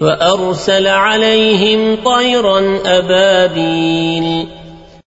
وأرسل عليهم طيرا أبابيل